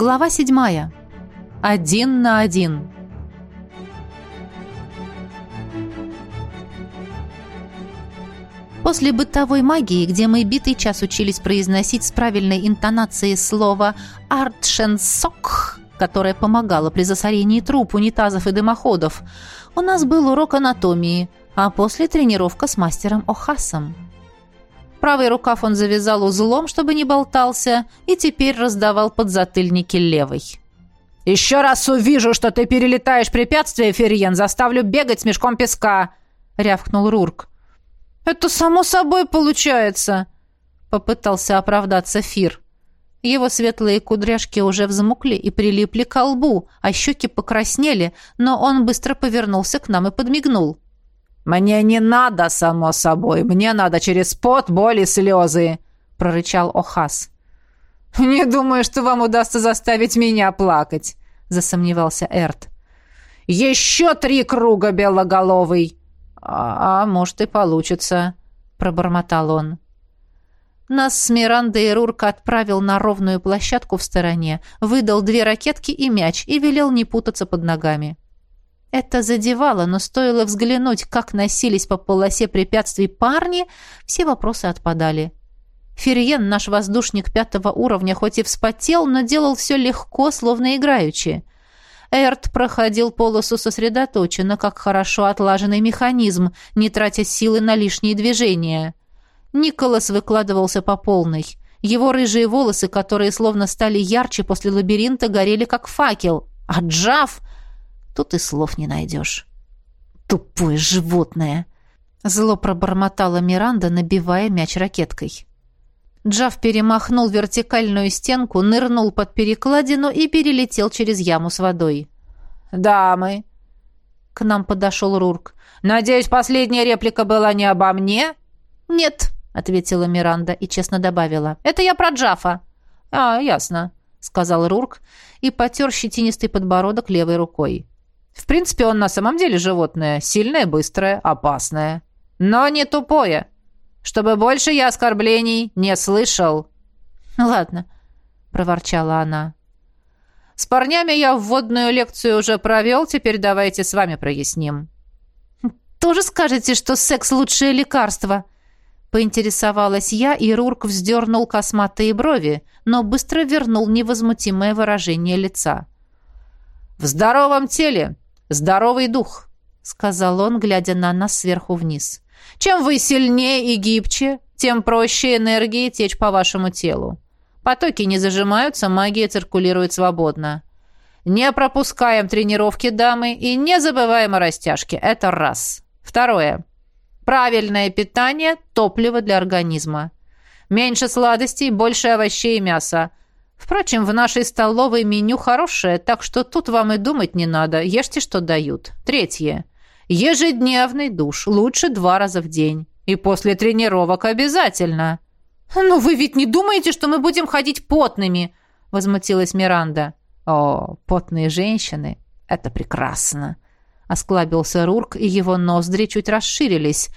Глава седьмая. Один на один. После бытовой магии, где мы битый час учились произносить с правильной интонацией слово «артшенсок», которое помогало при засорении труб, унитазов и дымоходов, у нас был урок анатомии, а после тренировка с мастером Охасом. Правый рукав он завязал узлом, чтобы не болтался, и теперь раздавал подзатыльники левой. «Еще раз увижу, что ты перелетаешь препятствие, Ферьен, заставлю бегать с мешком песка!» — рявкнул Рурк. «Это само собой получается!» — попытался оправдаться Фир. Его светлые кудряшки уже взмукли и прилипли к лбу, а щеки покраснели, но он быстро повернулся к нам и подмигнул. «Мне не надо, само собой. Мне надо через пот, боль и слезы», — прорычал Охас. «Не думаю, что вам удастся заставить меня плакать», — засомневался Эрт. «Еще три круга, белоголовый!» «А, а может, и получится», — пробормотал он. Нас с Мирандой Рурка отправил на ровную площадку в стороне, выдал две ракетки и мяч и велел не путаться под ногами. Это задевало, но стоило взглянуть, как носились по полосе препятствий парни, все вопросы отпадали. Ферьен, наш воздушник пятого уровня, хоть и вспотел, но делал все легко, словно играючи. Эрт проходил полосу сосредоточенно, как хорошо отлаженный механизм, не тратя силы на лишние движения. Николас выкладывался по полной. Его рыжие волосы, которые словно стали ярче после лабиринта, горели как факел. А Джав Тут и слов не найдешь. Тупое животное! Зло пробормотала Миранда, набивая мяч ракеткой. Джав перемахнул вертикальную стенку, нырнул под перекладину и перелетел через яму с водой. «Дамы!» К нам подошел Рурк. «Надеюсь, последняя реплика была не обо мне?» «Нет», — ответила Миранда и честно добавила. «Это я про Джафа». «А, ясно», — сказал Рурк и потер щетинистый подбородок левой рукой. В принципе, он на самом деле животное. Сильное, быстрое, опасное. Но не тупое. Чтобы больше я оскорблений не слышал. «Ладно», — проворчала она. «С парнями я вводную лекцию уже провел, теперь давайте с вами проясним». «Тоже скажете, что секс — лучшее лекарство?» Поинтересовалась я, и Рурк вздернул косматые брови, но быстро вернул невозмутимое выражение лица. «В здоровом теле здоровый дух», — сказал он, глядя на нас сверху вниз. «Чем вы сильнее и гибче, тем проще энергии течь по вашему телу. Потоки не зажимаются, магия циркулирует свободно. Не пропускаем тренировки, дамы, и не забываем о растяжке. Это раз. Второе. Правильное питание – топливо для организма. Меньше сладостей, больше овощей и мяса. Впрочем, в нашей столовой меню хорошее, так что тут вам и думать не надо. Ешьте, что дают. Третье. Ежедневный душ. Лучше два раза в день. И после тренировок обязательно. «Ну вы ведь не думаете, что мы будем ходить потными?» — возмутилась Миранда. «О, потные женщины! Это прекрасно!» Осклабился Рурк, и его ноздри чуть расширились.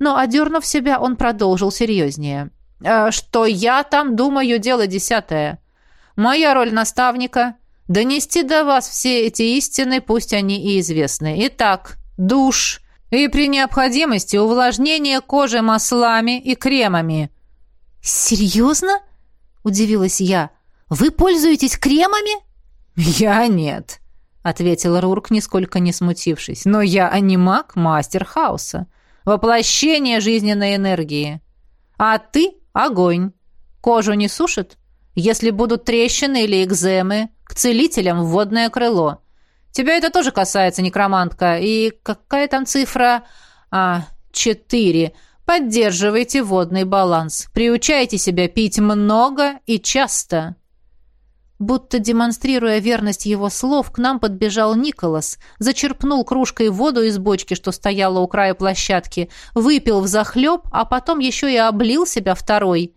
Но, одернув себя, он продолжил серьезнее. «Э, «Что я там думаю, дело десятое. Моя роль наставника – донести до вас все эти истины, пусть они и известны. Итак, душ и при необходимости увлажнение кожи маслами и кремами». «Серьезно?» – удивилась я. «Вы пользуетесь кремами?» «Я нет», — ответил Рурк, нисколько не смутившись. «Но я анимак, мастер хаоса. Воплощение жизненной энергии. А ты — огонь. Кожу не сушит? Если будут трещины или экземы, к целителям в водное крыло. Тебя это тоже касается, некромантка. И какая там цифра? А, четыре. Поддерживайте водный баланс. Приучайте себя пить много и часто. Будто демонстрируя верность его слов, к нам подбежал Николас, зачерпнул кружкой воду из бочки, что стояла у края площадки, выпил в захлеб, а потом еще и облил себя второй.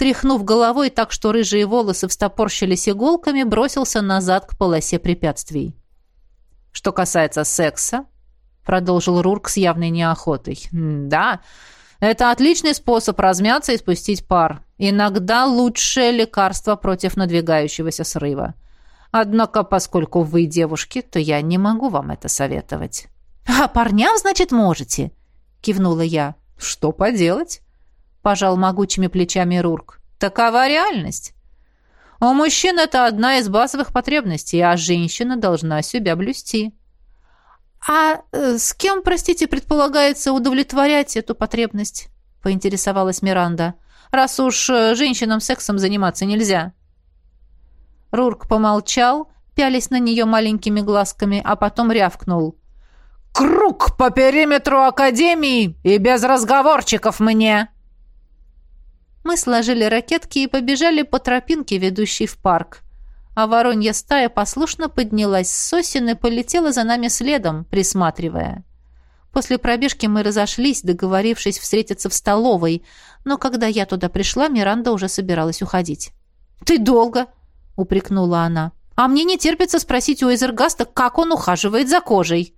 Тряхнув головой так, что рыжие волосы встопорщились иголками, бросился назад к полосе препятствий. «Что касается секса», — продолжил Рурк с явной неохотой, «да, Это отличный способ размяться и спустить пар. Иногда лучшее лекарство против надвигающегося срыва. Однако, поскольку вы девушки, то я не могу вам это советовать». «А парням, значит, можете?» — кивнула я. «Что поделать?» — пожал могучими плечами Рурк. «Такова реальность. У мужчин это одна из базовых потребностей, а женщина должна себя блюсти». «А э, с кем, простите, предполагается удовлетворять эту потребность?» — поинтересовалась Миранда. «Раз уж э, женщинам сексом заниматься нельзя». Рурк помолчал, пялись на нее маленькими глазками, а потом рявкнул. «Круг по периметру Академии и без разговорчиков мне!» Мы сложили ракетки и побежали по тропинке, ведущей в парк. А воронья стая послушно поднялась с сосен и полетела за нами следом, присматривая. После пробежки мы разошлись, договорившись встретиться в столовой, но когда я туда пришла, Миранда уже собиралась уходить. «Ты долго!» — упрекнула она. «А мне не терпится спросить у Эзергаста, как он ухаживает за кожей».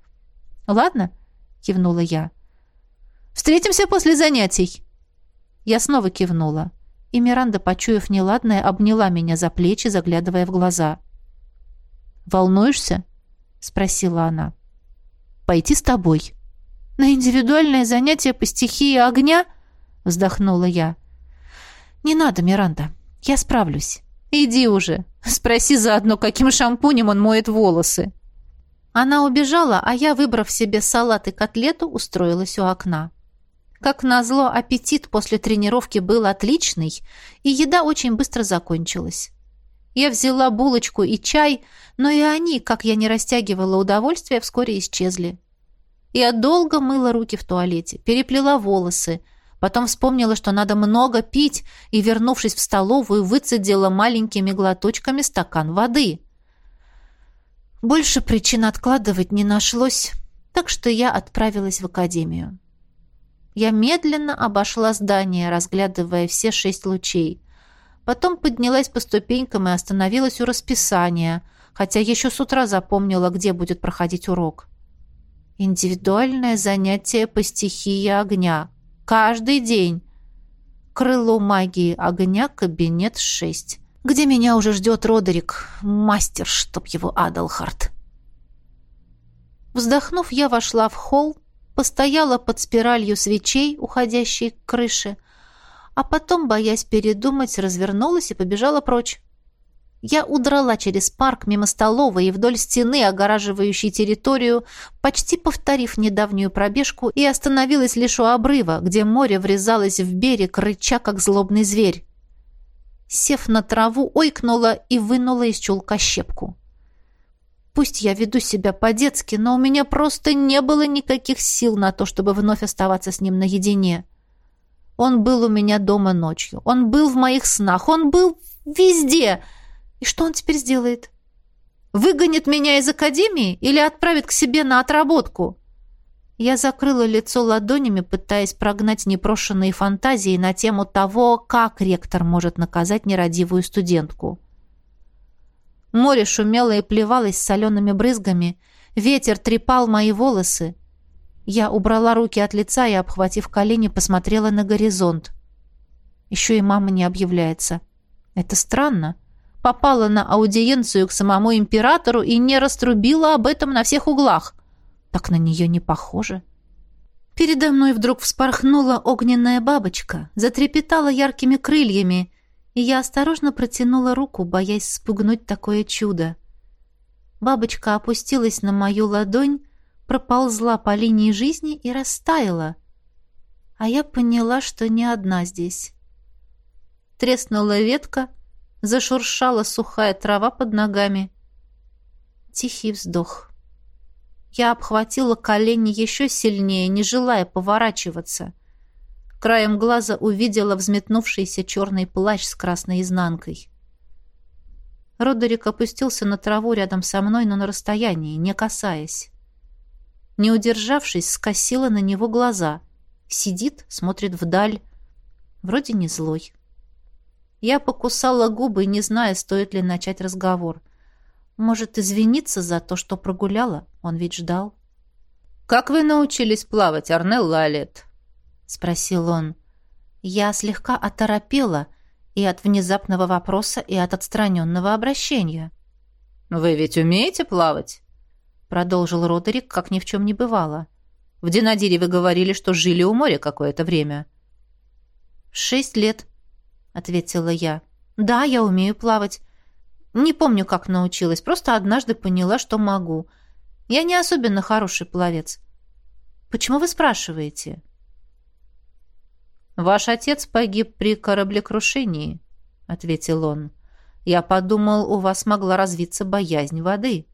«Ладно», — кивнула я. «Встретимся после занятий». Я снова кивнула, и Миранда, почуяв неладное, обняла меня за плечи, заглядывая в глаза. «Волнуешься?» — спросила она. «Пойти с тобой». «На индивидуальное занятие по стихии огня?» — вздохнула я. «Не надо, Миранда, я справлюсь. Иди уже. Спроси заодно, каким шампунем он моет волосы». Она убежала, а я, выбрав себе салат и котлету, устроилась у окна. Как назло, аппетит после тренировки был отличный, и еда очень быстро закончилась. Я взяла булочку и чай, но и они, как я не растягивала удовольствие, вскоре исчезли. Я долго мыла руки в туалете, переплела волосы, потом вспомнила, что надо много пить, и, вернувшись в столовую, выцедила маленькими глоточками стакан воды — больше причин откладывать не нашлось, так что я отправилась в академию. Я медленно обошла здание, разглядывая все шесть лучей. Потом поднялась по ступенькам и остановилась у расписания, хотя еще с утра запомнила, где будет проходить урок. Индивидуальное занятие по стихии огня. Каждый день. Крыло магии огня, кабинет 6 где меня уже ждет Родерик, мастер, чтоб его Адалхард. Вздохнув, я вошла в холл, постояла под спиралью свечей, уходящей к крыше, а потом, боясь передумать, развернулась и побежала прочь. Я удрала через парк мимо столовой и вдоль стены, огораживающей территорию, почти повторив недавнюю пробежку, и остановилась лишь у обрыва, где море врезалось в берег, рыча, как злобный зверь сев на траву, ойкнула и вынула из чулка щепку. Пусть я веду себя по-детски, но у меня просто не было никаких сил на то, чтобы вновь оставаться с ним наедине. Он был у меня дома ночью, он был в моих снах, он был везде. И что он теперь сделает? Выгонит меня из академии или отправит к себе на отработку? Я закрыла лицо ладонями, пытаясь прогнать непрошенные фантазии на тему того, как ректор может наказать нерадивую студентку. Море шумело и плевалось солеными брызгами, ветер трепал мои волосы. Я убрала руки от лица и, обхватив колени, посмотрела на горизонт. Еще и мама не объявляется. Это странно. Попала на аудиенцию к самому императору и не раструбила об этом на всех углах. Так на нее не похоже. Передо мной вдруг вспорхнула огненная бабочка, затрепетала яркими крыльями, и я осторожно протянула руку, боясь спугнуть такое чудо. Бабочка опустилась на мою ладонь, проползла по линии жизни и растаяла. А я поняла, что не одна здесь. Треснула ветка, зашуршала сухая трава под ногами. Тихий вздох. Я обхватила колени еще сильнее, не желая поворачиваться. Краем глаза увидела взметнувшийся черный плащ с красной изнанкой. Родерик опустился на траву рядом со мной, но на расстоянии, не касаясь. Не удержавшись, скосила на него глаза. Сидит, смотрит вдаль. Вроде не злой. Я покусала губы, не зная, стоит ли начать разговор. Может, извиниться за то, что прогуляла? Он ведь ждал. «Как вы научились плавать, Арнелла Лалет?» — спросил он. Я слегка оторопела и от внезапного вопроса, и от отстраненного обращения. «Вы ведь умеете плавать?» Продолжил Родерик, как ни в чем не бывало. «В Динадире вы говорили, что жили у моря какое-то время». «Шесть лет», — ответила я. «Да, я умею плавать. Не помню, как научилась, просто однажды поняла, что могу. Я не особенно хороший пловец. Почему вы спрашиваете?» «Ваш отец погиб при кораблекрушении», — ответил он. «Я подумал, у вас могла развиться боязнь воды».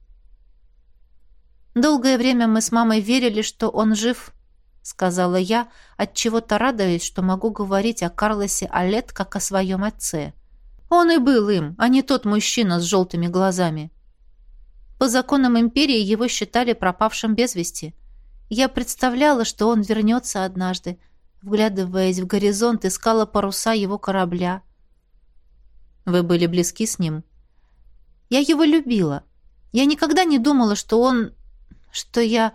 «Долгое время мы с мамой верили, что он жив», — сказала я, отчего-то радуясь, что могу говорить о Карлосе Алет как о своем отце. Он и был им, а не тот мужчина с желтыми глазами. По законам империи его считали пропавшим без вести. Я представляла, что он вернется однажды, вглядываясь в горизонт, искала паруса его корабля. Вы были близки с ним? Я его любила. Я никогда не думала, что он... что я...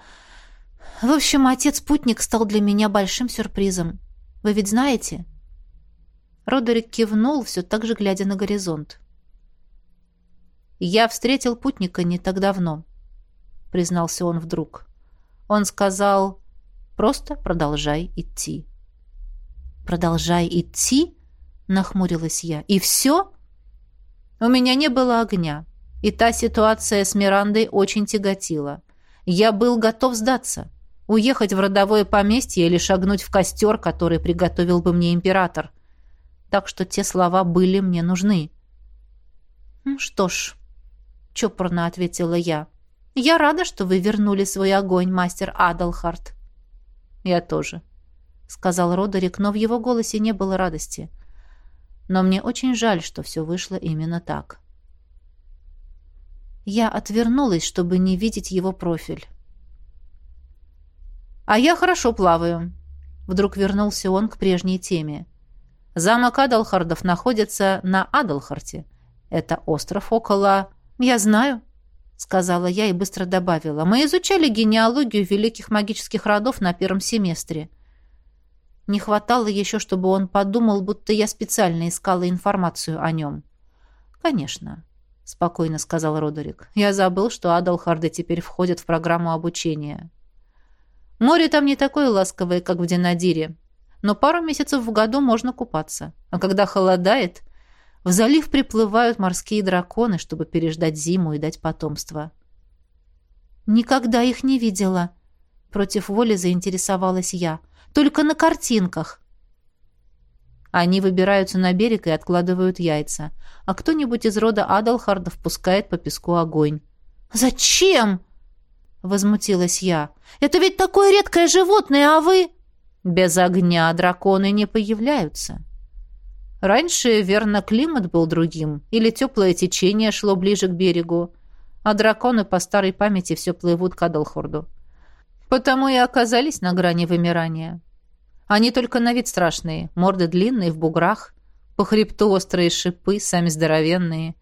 В общем, отец-путник стал для меня большим сюрпризом. Вы ведь знаете?» Родерик кивнул, все так же глядя на горизонт. «Я встретил путника не так давно», — признался он вдруг. Он сказал, «Просто продолжай идти». «Продолжай идти?» — нахмурилась я. «И все?» «У меня не было огня, и та ситуация с Мирандой очень тяготила. Я был готов сдаться, уехать в родовое поместье или шагнуть в костер, который приготовил бы мне император. Так что те слова были мне нужны». «Что ж», — чопорно ответила я, — «я рада, что вы вернули свой огонь, мастер Адалхарт». «Я тоже», — сказал Родерик, но в его голосе не было радости. «Но мне очень жаль, что все вышло именно так». Я отвернулась, чтобы не видеть его профиль. «А я хорошо плаваю», — вдруг вернулся он к прежней теме. «Замок Адалхардов находится на Адалхарте. Это остров около...» «Я знаю», — сказала я и быстро добавила. «Мы изучали генеалогию великих магических родов на первом семестре». Не хватало еще, чтобы он подумал, будто я специально искала информацию о нем. «Конечно», — спокойно сказал Родерик. «Я забыл, что Адалхарды теперь входят в программу обучения. Море там не такое ласковое, как в Динадире, но пару месяцев в году можно купаться. А когда холодает, в залив приплывают морские драконы, чтобы переждать зиму и дать потомство». «Никогда их не видела», — против воли заинтересовалась я. — только на картинках. Они выбираются на берег и откладывают яйца. А кто-нибудь из рода Адалхардов пускает по песку огонь. «Зачем?» — возмутилась я. «Это ведь такое редкое животное, а вы...» «Без огня драконы не появляются». Раньше, верно, климат был другим, или теплое течение шло ближе к берегу, а драконы по старой памяти все плывут к Адалхорду. Потому и оказались на грани вымирания. Они только на вид страшные, морды длинные, в буграх, по хребту острые шипы, сами здоровенные.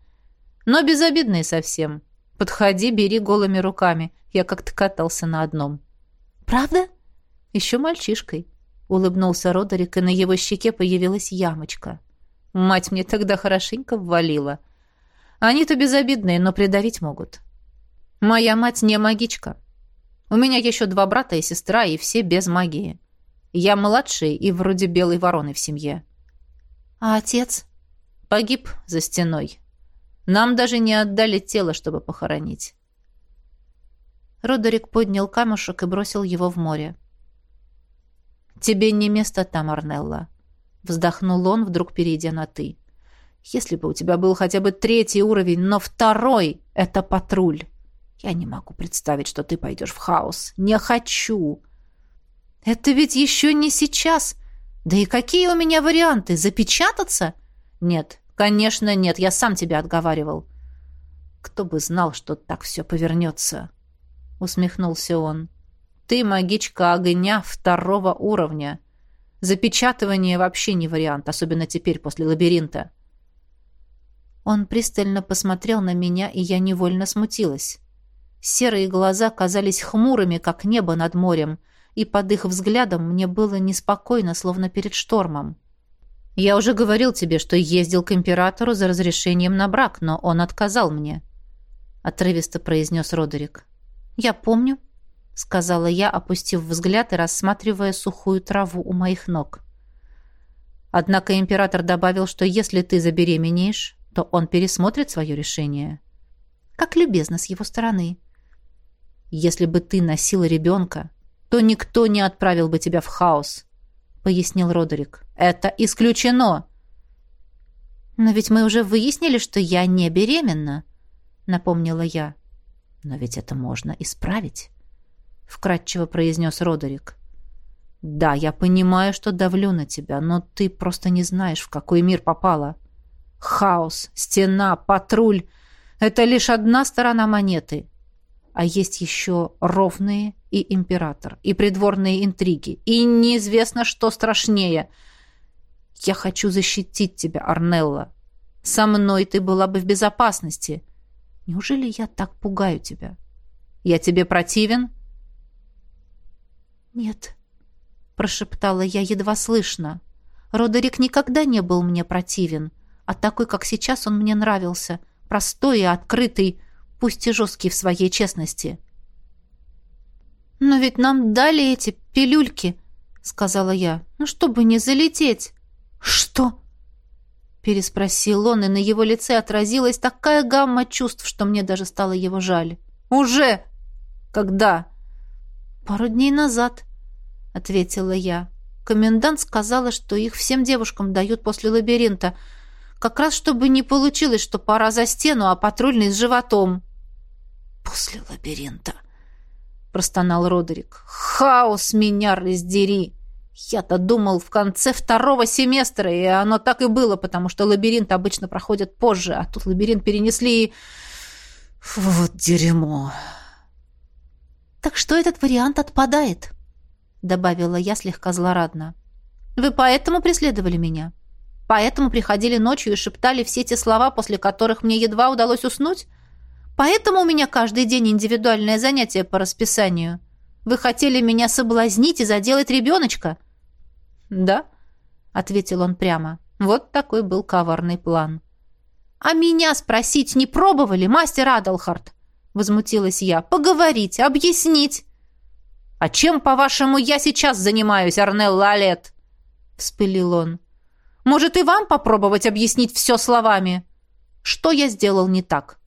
Но безобидные совсем. Подходи, бери голыми руками. Я как-то катался на одном. «Правда?» «Еще мальчишкой», — улыбнулся Родерик, и на его щеке появилась ямочка. Мать мне тогда хорошенько ввалила. Они-то безобидные, но придавить могут. Моя мать не магичка. У меня еще два брата и сестра, и все без магии. Я младший и вроде белой вороны в семье. А отец? Погиб за стеной. Нам даже не отдали тело, чтобы похоронить. Родерик поднял камушек и бросил его в море. «Тебе не место там, Арнелла», — вздохнул он, вдруг перейдя на «ты». «Если бы у тебя был хотя бы третий уровень, но второй — это патруль. Я не могу представить, что ты пойдешь в хаос. Не хочу. Это ведь еще не сейчас. Да и какие у меня варианты? Запечататься? Нет, конечно, нет. Я сам тебя отговаривал. Кто бы знал, что так все повернется. Усмехнулся он. Ты магичка огня второго уровня. Запечатывание вообще не вариант, особенно теперь после лабиринта. Он пристально посмотрел на меня, и я невольно смутилась. Серые глаза казались хмурыми, как небо над морем. и под их взглядом мне было неспокойно, словно перед штормом. «Я уже говорил тебе, что ездил к императору за разрешением на брак, но он отказал мне», — отрывисто произнес Родерик. «Я помню», — сказала я, опустив взгляд и рассматривая сухую траву у моих ног. Однако император добавил, что если ты забеременеешь, то он пересмотрит свое решение. Как любезно с его стороны. Если бы ты носила ребенка, то никто не отправил бы тебя в хаос, — пояснил Родерик. Это исключено. Но ведь мы уже выяснили, что я не беременна, — напомнила я. Но ведь это можно исправить, — вкратчиво произнес Родерик. Да, я понимаю, что давлю на тебя, но ты просто не знаешь, в какой мир попала. Хаос, стена, патруль — это лишь одна сторона монеты. А есть еще ровные и император, и придворные интриги, и неизвестно, что страшнее. Я хочу защитить тебя, Арнелла. Со мной ты была бы в безопасности. Неужели я так пугаю тебя? Я тебе противен? Нет, прошептала я едва слышно. Родерик никогда не был мне противен, а такой, как сейчас, он мне нравился, простой и открытый, пусть и жесткий в своей честности. «Но ведь нам дали эти пилюльки», — сказала я, — «ну, чтобы не залететь». «Что?» — переспросил он, и на его лице отразилась такая гамма чувств, что мне даже стало его жаль. «Уже? Когда?» «Пару дней назад», — ответила я. Комендант сказала, что их всем девушкам дают после лабиринта, как раз чтобы не получилось, что пора за стену, а патрульный с животом. «После лабиринта», — простонал Родерик. «Хаос меня раздери! Я-то думал в конце второго семестра, и оно так и было, потому что лабиринт обычно проходит позже, а тут лабиринт перенесли и... Вот дерьмо!» «Так что этот вариант отпадает?» — добавила я слегка злорадно. «Вы поэтому преследовали меня? Поэтому приходили ночью и шептали все те слова, после которых мне едва удалось уснуть?» Поэтому у меня каждый день индивидуальное занятие по расписанию. Вы хотели меня соблазнить и заделать ребеночка?» «Да», — ответил он прямо. Вот такой был коварный план. «А меня спросить не пробовали, мастер Адалхард?» — возмутилась я. «Поговорить, объяснить». «А чем, по-вашему, я сейчас занимаюсь, Арнелл Лалет?» — вспылил он. «Может, и вам попробовать объяснить все словами? Что я сделал не так?»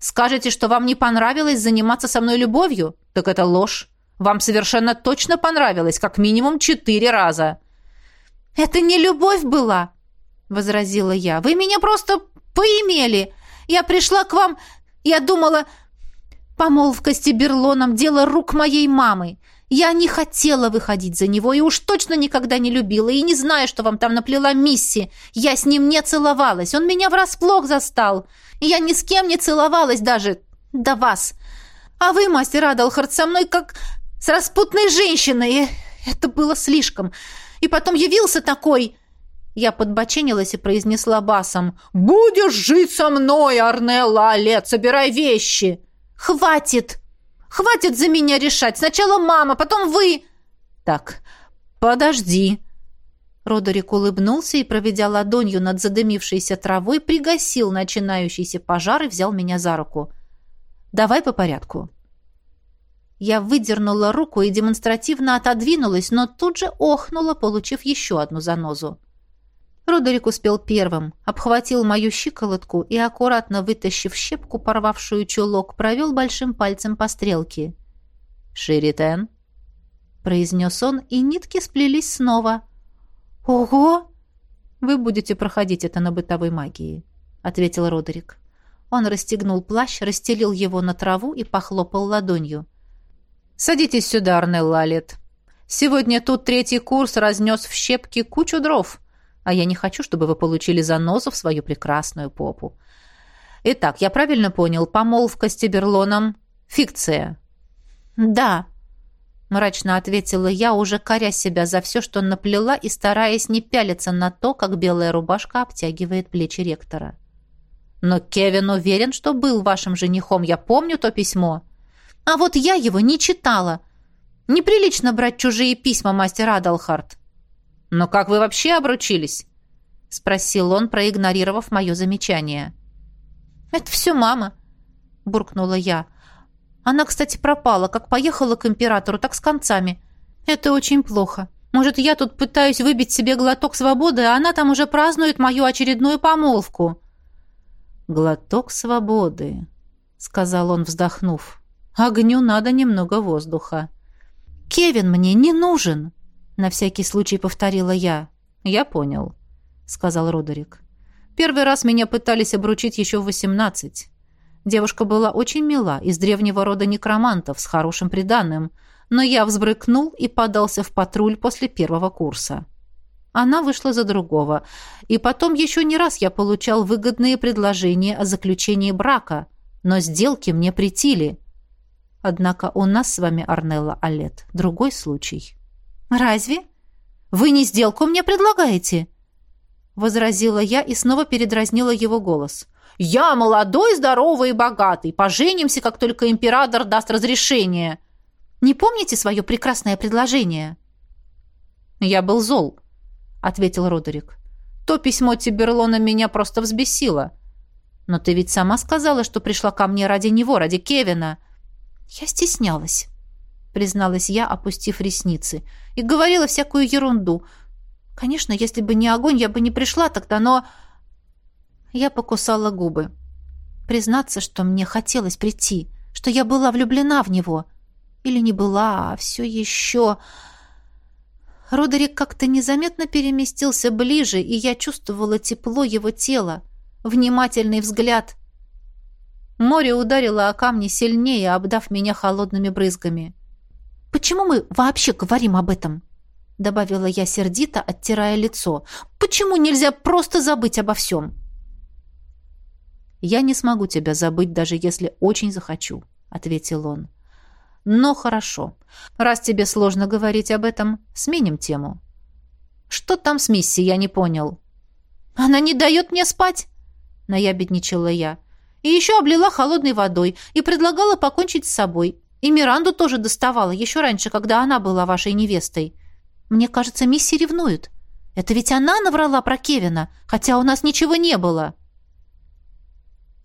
Скажете, что вам не понравилось заниматься со мной любовью? Так это ложь. Вам совершенно точно понравилось, как минимум четыре раза». «Это не любовь была», — возразила я. «Вы меня просто поимели. Я пришла к вам... Я думала... Помолвка с Тиберлоном — дело рук моей мамы. Я не хотела выходить за него и уж точно никогда не любила, и не знаю, что вам там наплела Мисси. Я с ним не целовалась, он меня врасплох застал. Я ни с кем не целовалась даже до вас. А вы, мастер Адалхард, со мной как с распутной женщиной. Это было слишком. И потом явился такой... Я подбоченилась и произнесла басом. «Будешь жить со мной, Арнелла Олет, собирай вещи!» «Хватит!» Хватит за меня решать. Сначала мама, потом вы. Так, подожди. Родерик улыбнулся и, проведя ладонью над задымившейся травой, пригасил начинающийся пожар и взял меня за руку. «Давай по порядку». Я выдернула руку и демонстративно отодвинулась, но тут же охнула, получив еще одну занозу. Родерик успел первым, обхватил мою щиколотку и, аккуратно вытащив щепку, порвавшую чулок, провел большим пальцем по стрелке. «Ширитен», — произнес он, и нитки сплелись снова. «Ого!» «Вы будете проходить это на бытовой магии», — ответил Родерик. Он расстегнул плащ, расстелил его на траву и похлопал ладонью. «Садитесь сюда, Арнелла Алет. Сегодня тут третий курс разнес в щепки кучу дров» а я не хочу, чтобы вы получили занозу в свою прекрасную попу. Итак, я правильно понял, помолвка с Тиберлоном — фикция?» «Да», — мрачно ответила я, уже коря себя за все, что наплела и стараясь не пялиться на то, как белая рубашка обтягивает плечи ректора. «Но Кевин уверен, что был вашим женихом. Я помню то письмо». «А вот я его не читала. Неприлично брать чужие письма, мастер Адалхарт. Но как вы вообще обручились? Спросил он, проигнорировав мое замечание. Это все мама, буркнула я. Она, кстати, пропала. Как поехала к императору, так с концами. Это очень плохо. Может, я тут пытаюсь выбить себе глоток свободы, а она там уже празднует мою очередную помолвку. Глоток свободы, сказал он, вздохнув. Огню надо немного воздуха. Кевин мне не нужен, на всякий случай повторила я. Я понял, сказал Родерик. Первый раз меня пытались обручить еще в восемнадцать. Девушка была очень мила, из древнего рода некромантов, с хорошим приданным, но я взбрыкнул и подался в патруль после первого курса. Она вышла за другого, и потом еще не раз я получал выгодные предложения о заключении брака, но сделки мне притили. Однако у нас с вами, Арнелла Алет, другой случай. «Разве? Вы не сделку мне предлагаете?» Возразила я и снова передразнила его голос. Я молодой, здоровый и богатый. Поженимся, как только император даст разрешение. Не помните свое прекрасное предложение?» «Я был зол», — ответил Родерик. «То письмо Тиберлона меня просто взбесило. Но ты ведь сама сказала, что пришла ко мне ради него, ради Кевина». «Я стеснялась», — призналась я, опустив ресницы, «и говорила всякую ерунду. Конечно, если бы не огонь, я бы не пришла тогда, но...» Я покусала губы. Признаться, что мне хотелось прийти, что я была влюблена в него. Или не была, а все еще... Родерик как-то незаметно переместился ближе, и я чувствовала тепло его тела, внимательный взгляд. Море ударило о камни сильнее, обдав меня холодными брызгами. «Почему мы вообще говорим об этом?» добавила я сердито, оттирая лицо. «Почему нельзя просто забыть обо всем?» «Я не смогу тебя забыть, даже если очень захочу», — ответил он. «Но хорошо. Раз тебе сложно говорить об этом, сменим тему». «Что там с миссией, я не понял». «Она не дает мне спать», — наябедничала я. «И еще облила холодной водой и предлагала покончить с собой. И Миранду тоже доставала, еще раньше, когда она была вашей невестой. Мне кажется, миссия ревнует. Это ведь она наврала про Кевина, хотя у нас ничего не было».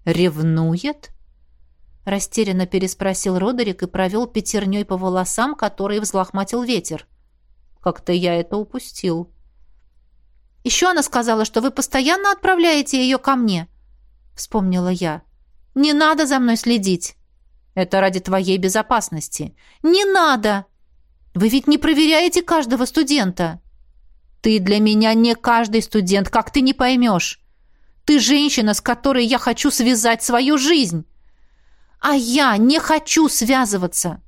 «Ревнует?» Растерянно переспросил Родерик и провел пятерней по волосам, которые взлохматил ветер. «Как-то я это упустил». «Еще она сказала, что вы постоянно отправляете ее ко мне», — вспомнила я. «Не надо за мной следить». «Это ради твоей безопасности». «Не надо! Вы ведь не проверяете каждого студента». «Ты для меня не каждый студент, как ты не поймешь». Ты женщина, с которой я хочу связать свою жизнь. А я не хочу связываться,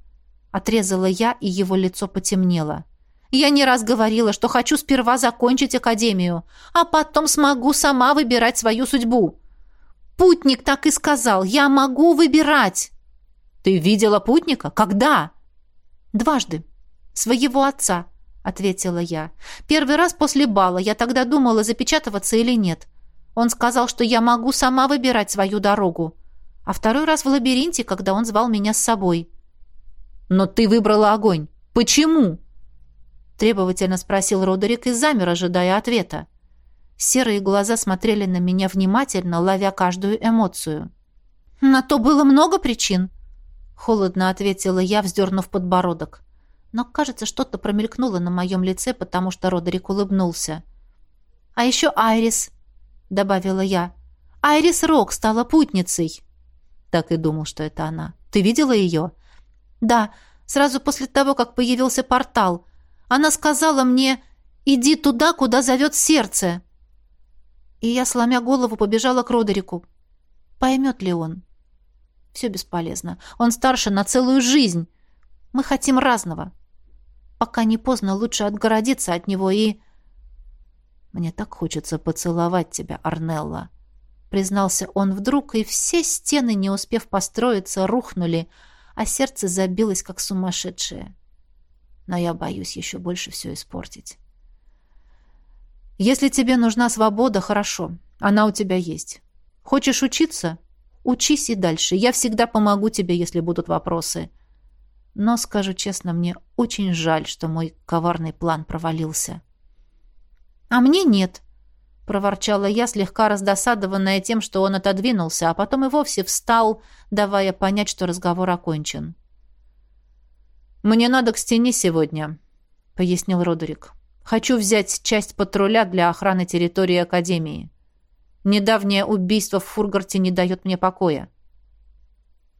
отрезала я, и его лицо потемнело. Я не раз говорила, что хочу сперва закончить академию, а потом смогу сама выбирать свою судьбу. Путник так и сказал: "Я могу выбирать". Ты видела путника? Когда? Дважды. Своего отца, ответила я. Первый раз после бала. Я тогда думала, запечатываться или нет. Он сказал, что я могу сама выбирать свою дорогу. А второй раз в лабиринте, когда он звал меня с собой. «Но ты выбрала огонь. Почему?» Требовательно спросил Родерик и замер, ожидая ответа. Серые глаза смотрели на меня внимательно, ловя каждую эмоцию. «На то было много причин», — холодно ответила я, вздернув подбородок. Но, кажется, что-то промелькнуло на моем лице, потому что Родерик улыбнулся. «А еще Айрис. — добавила я. «Айрис Рок стала путницей». Так и думал, что это она. «Ты видела ее?» «Да, сразу после того, как появился портал. Она сказала мне, иди туда, куда зовет сердце». И я, сломя голову, побежала к Родерику. Поймет ли он? Все бесполезно. Он старше на целую жизнь. Мы хотим разного. Пока не поздно, лучше отгородиться от него и... Мне так хочется поцеловать тебя, Арнелла, признался он вдруг, и все стены, не успев построиться, рухнули, а сердце забилось как сумасшедшее. Но я боюсь еще больше все испортить. Если тебе нужна свобода, хорошо. Она у тебя есть. Хочешь учиться? Учись и дальше. Я всегда помогу тебе, если будут вопросы. Но, скажу честно, мне очень жаль, что мой коварный план провалился. «А мне нет», — проворчала я, слегка раздосадованная тем, что он отодвинулся, а потом и вовсе встал, давая понять, что разговор окончен. «Мне надо к стене сегодня», — пояснил Родерик. «Хочу взять часть патруля для охраны территории Академии. Недавнее убийство в Фургарте не дает мне покоя».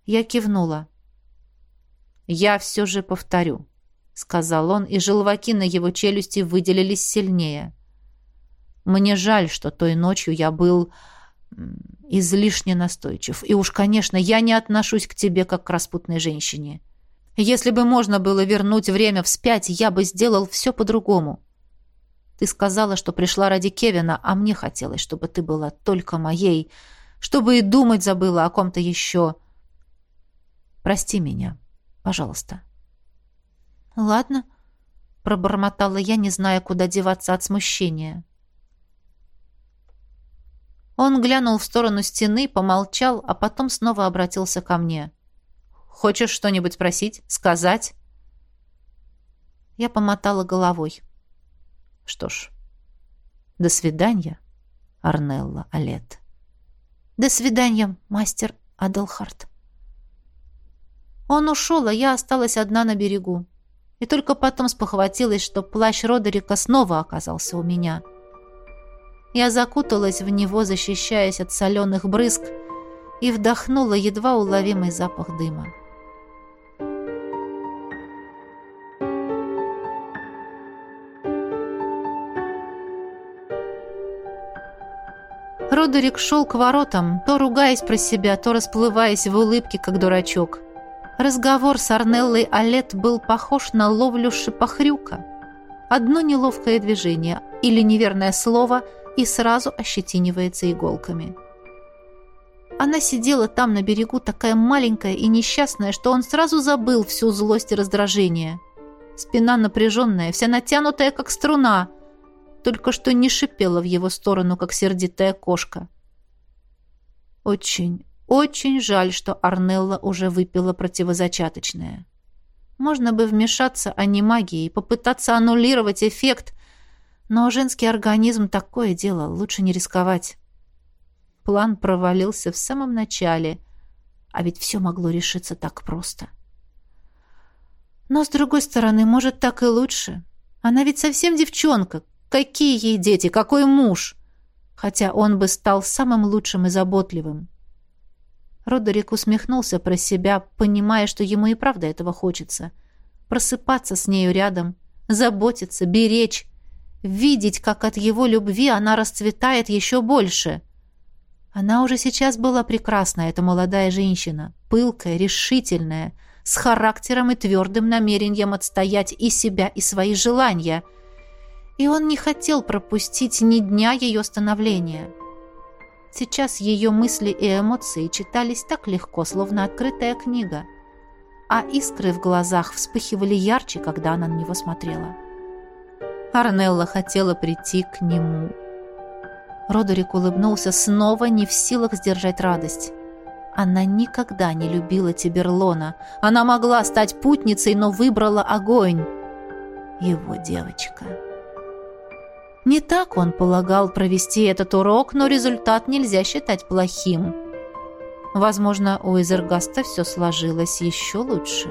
Я кивнула. «Я все же повторю», — сказал он, и желваки на его челюсти выделились сильнее. «Мне жаль, что той ночью я был излишне настойчив. И уж, конечно, я не отношусь к тебе как к распутной женщине. Если бы можно было вернуть время вспять, я бы сделал все по-другому. Ты сказала, что пришла ради Кевина, а мне хотелось, чтобы ты была только моей, чтобы и думать забыла о ком-то еще». Прости меня, пожалуйста. Ладно, пробормотала я, не зная, куда деваться от смущения. Он глянул в сторону стены, помолчал, а потом снова обратился ко мне. Хочешь что-нибудь спросить, сказать? Я помотала головой. Что ж, до свидания, Арнелла Алет. До свидания, мастер Аделхарт. Он ушел, а я осталась одна на берегу. И только потом спохватилась, что плащ Родерика снова оказался у меня. Я закуталась в него, защищаясь от соленых брызг, и вдохнула едва уловимый запах дыма. Родерик шел к воротам, то ругаясь про себя, то расплываясь в улыбке, как дурачок. Разговор с Арнеллой Алет был похож на ловлю шипохрюка. Одно неловкое движение или неверное слово и сразу ощетинивается иголками. Она сидела там на берегу такая маленькая и несчастная, что он сразу забыл всю злость и раздражение. Спина напряженная, вся натянутая, как струна, только что не шипела в его сторону, как сердитая кошка. Очень, очень жаль, что Арнелла уже выпила противозачаточное. Можно бы вмешаться, а не магией, попытаться аннулировать эффект, но женский организм такое дело, лучше не рисковать. План провалился в самом начале, а ведь все могло решиться так просто. Но, с другой стороны, может, так и лучше. Она ведь совсем девчонка. Какие ей дети, какой муж? Хотя он бы стал самым лучшим и заботливым. Родерик усмехнулся про себя, понимая, что ему и правда этого хочется. Просыпаться с нею рядом, заботиться, беречь, видеть, как от его любви она расцветает еще больше. Она уже сейчас была прекрасна, эта молодая женщина, пылкая, решительная, с характером и твердым намерением отстоять и себя, и свои желания. И он не хотел пропустить ни дня ее становления. Сейчас ее мысли и эмоции читались так легко, словно открытая книга. А искры в глазах вспыхивали ярче, когда она на него смотрела. Арнелла хотела прийти к нему. Родерик улыбнулся снова, не в силах сдержать радость. Она никогда не любила Тиберлона. Она могла стать путницей, но выбрала огонь. Его девочка. Не так он полагал провести этот урок, но результат нельзя считать плохим. Возможно, у Эзергаста все сложилось еще лучше.